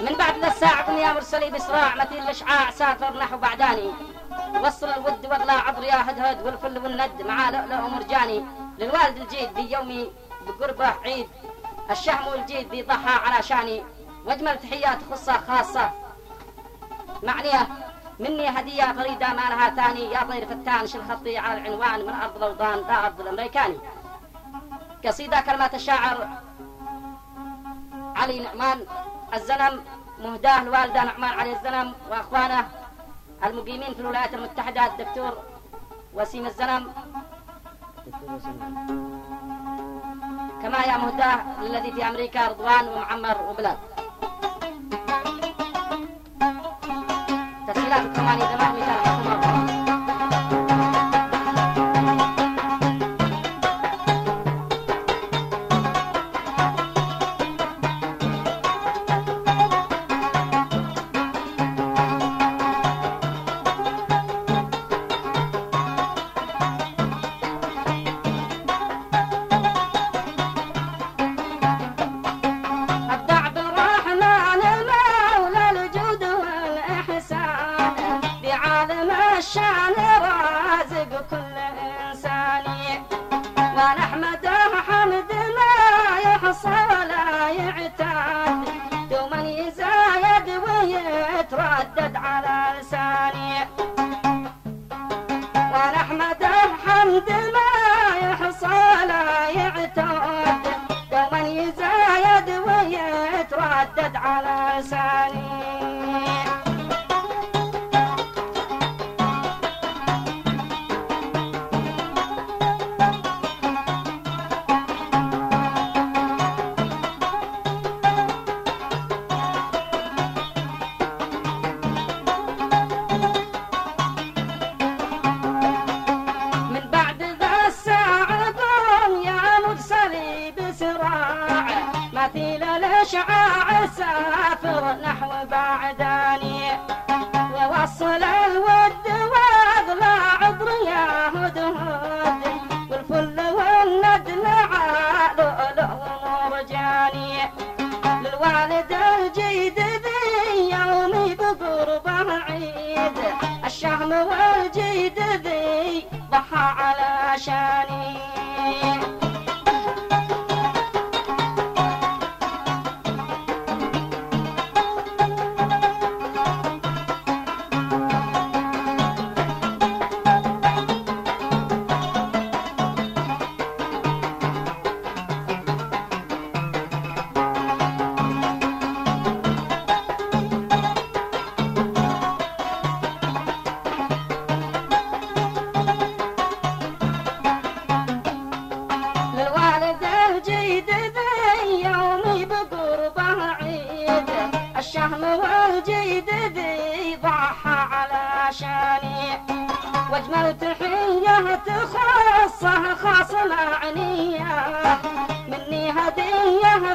من بعد ذا يا مرسلي بسراع مثيل الإشعاع سافر نحو بعداني. وصل الود واغلى عبر يا هدهد والفل والند مع لؤلؤ ومرجاني للوالد الجيد بيومي بقربة عيد الشهم والجيد بيضحى على شاني. وأجمل تحيات خصة خاصة معنية مني هدية فريدة ما لها ثاني. يا طير فتان شل خطي على العنوان. من أرض الأوطان لا أرض الأمريكاني. قصيدة كلمات الشاعر علي نعمان. الزلم مهداه الوالدة نعمان علي الزلم وأخوانه المقيمين في الولايات المتحدة. الدكتور وسيم الزلم كما يا مهداه للذي في أمريكا رضوان ومعمر وبلاد. 妈，你在外面干。Yeah. ووصل الود واغلى عبر يا هدهد والفل والندل لؤلؤ ومرجاني للوالد الجيد ذي يومي بقربه عيد. الشهم والجيد ذي ضحى على شاني. على شاني. واجمل تحية تخصه خاص معنية مني هدية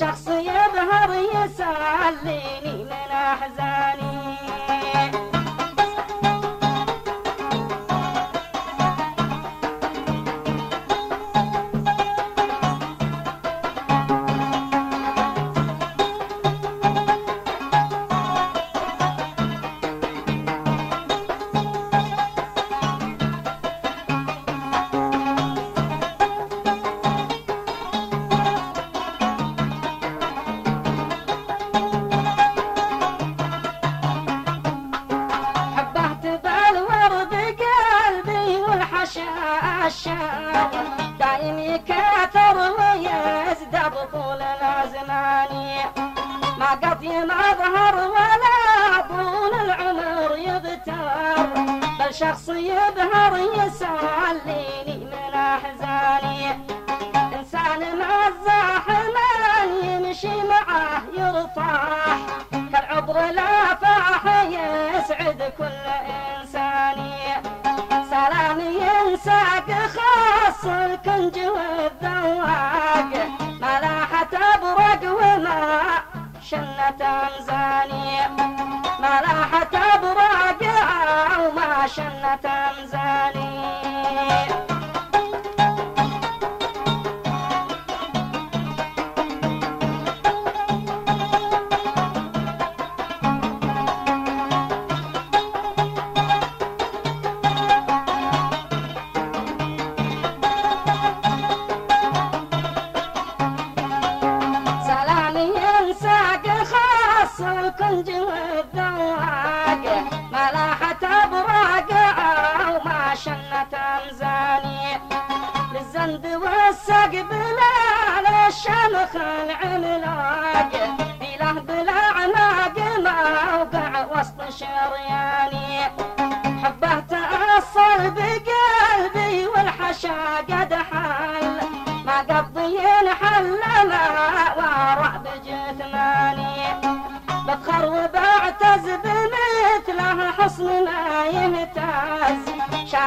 شخص يظهر يسليني من الشام دايم يكثر ويزداد طول الازمان ما قد يظهر ولا طول العمر يغتر بل شخص يبهر يسليني من أحزاني. إنسان مع الزاحمان يمشي معه يرفع اصل كنجي والذواق ملاحة ابرق وما شنة مزانية ملاحة ابرق وما شنة مزانية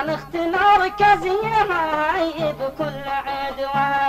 نختن أركزيها بكل عدوان.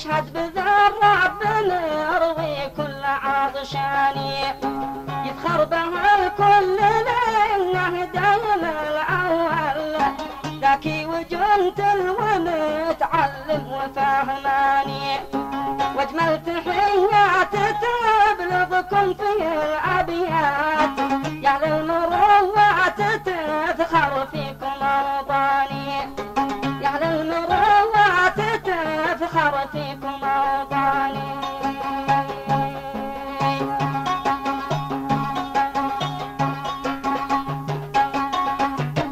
يشهد بذا الرب يروي كل عطشاني يفخر به الكل لأنه دايم الأول. ذكي وجنتل ومتعلم وفهماني. واجمل تحيات تبلغكم في